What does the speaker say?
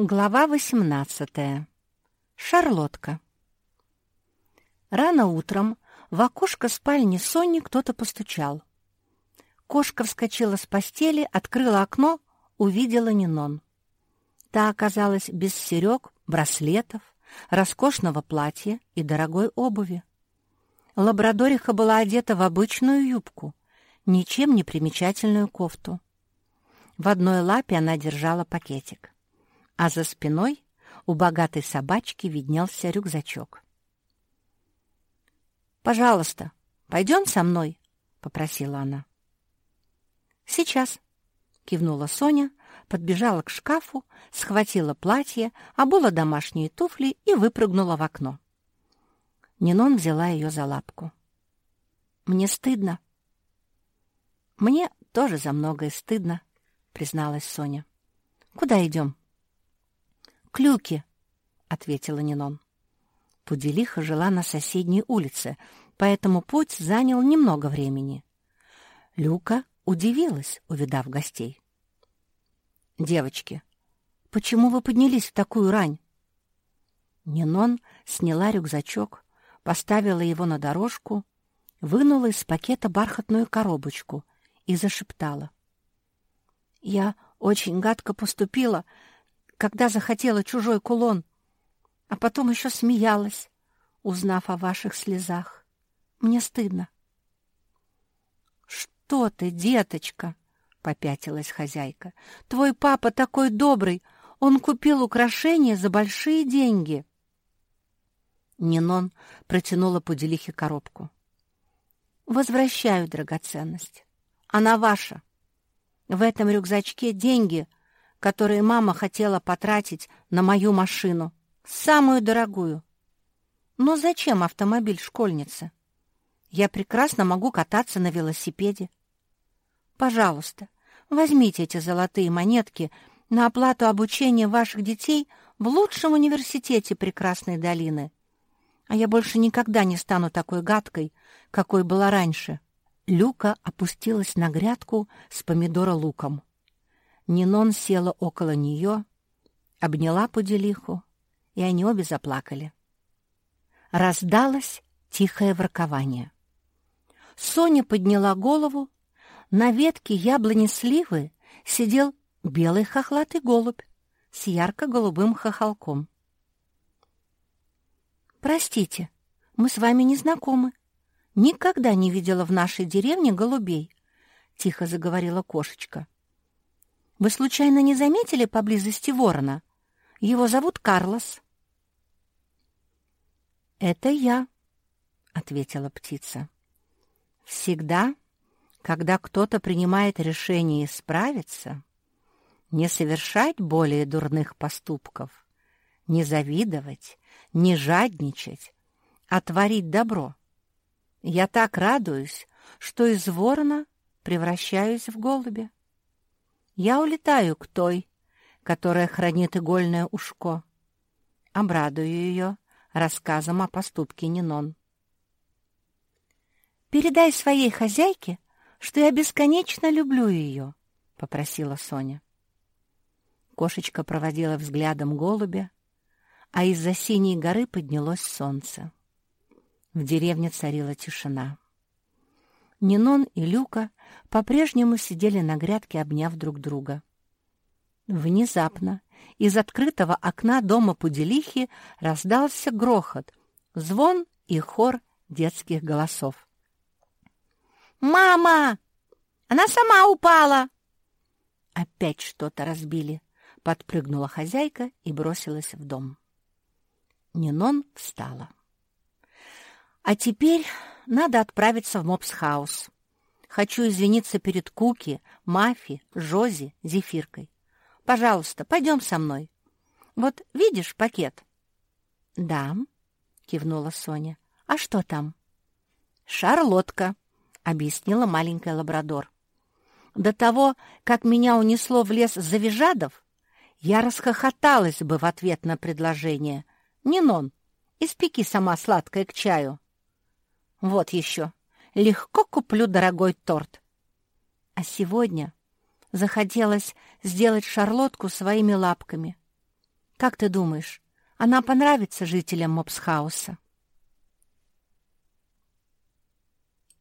Глава 18. Шарлотка. Рано утром в окошко спальни Сони кто-то постучал. Кошка вскочила с постели, открыла окно, увидела Нинон. Та оказалась без серег, браслетов, роскошного платья и дорогой обуви. Лабрадориха была одета в обычную юбку, ничем не примечательную кофту. В одной лапе она держала пакетик а за спиной у богатой собачки виднелся рюкзачок. «Пожалуйста, пойдем со мной», — попросила она. «Сейчас», — кивнула Соня, подбежала к шкафу, схватила платье, обула домашние туфли и выпрыгнула в окно. Нинон взяла ее за лапку. «Мне стыдно». «Мне тоже за многое стыдно», — призналась Соня. «Куда идем?» К Люке», — ответила Нинон. Пуделиха жила на соседней улице, поэтому путь занял немного времени. Люка удивилась, увидав гостей. «Девочки, почему вы поднялись в такую рань?» Нинон сняла рюкзачок, поставила его на дорожку, вынула из пакета бархатную коробочку и зашептала. «Я очень гадко поступила, когда захотела чужой кулон, а потом еще смеялась, узнав о ваших слезах. Мне стыдно. — Что ты, деточка? — попятилась хозяйка. — Твой папа такой добрый, он купил украшения за большие деньги. Нинон протянула Пуделихе коробку. — Возвращаю драгоценность. Она ваша. В этом рюкзачке деньги — которые мама хотела потратить на мою машину, самую дорогую. Но зачем автомобиль школьницы? Я прекрасно могу кататься на велосипеде. Пожалуйста, возьмите эти золотые монетки на оплату обучения ваших детей в лучшем университете прекрасной долины. А я больше никогда не стану такой гадкой, какой была раньше. Люка опустилась на грядку с помидора луком. Нинон села около нее, обняла Пуделиху, и они обе заплакали. Раздалось тихое воркование. Соня подняла голову. На ветке яблони-сливы сидел белый хохлатый голубь с ярко-голубым хохолком. «Простите, мы с вами не знакомы. Никогда не видела в нашей деревне голубей», — тихо заговорила кошечка. Вы случайно не заметили поблизости ворона? Его зовут Карлос». «Это я», — ответила птица. «Всегда, когда кто-то принимает решение исправиться, не совершать более дурных поступков, не завидовать, не жадничать, а творить добро. Я так радуюсь, что из ворона превращаюсь в голубя. Я улетаю к той, которая хранит игольное ушко. Обрадую ее рассказом о поступке Нинон. «Передай своей хозяйке, что я бесконечно люблю ее», — попросила Соня. Кошечка проводила взглядом голубя, а из-за синей горы поднялось солнце. В деревне царила тишина. Нинон и Люка по-прежнему сидели на грядке, обняв друг друга. Внезапно из открытого окна дома Пуделихи раздался грохот, звон и хор детских голосов. «Мама! Она сама упала!» Опять что-то разбили. Подпрыгнула хозяйка и бросилась в дом. Нинон встала. «А теперь надо отправиться в Мопсхаус. Хочу извиниться перед Куки, Мафи, Жози, Зефиркой. Пожалуйста, пойдем со мной. Вот видишь пакет?» «Да», — кивнула Соня. «А что там?» «Шарлотка», — объяснила маленькая лабрадор. «До того, как меня унесло в лес Завижадов, я расхохоталась бы в ответ на предложение. «Нинон, испеки сама сладкое к чаю». Вот еще. Легко куплю дорогой торт. А сегодня захотелось сделать шарлотку своими лапками. Как ты думаешь, она понравится жителям Мопсхауса?»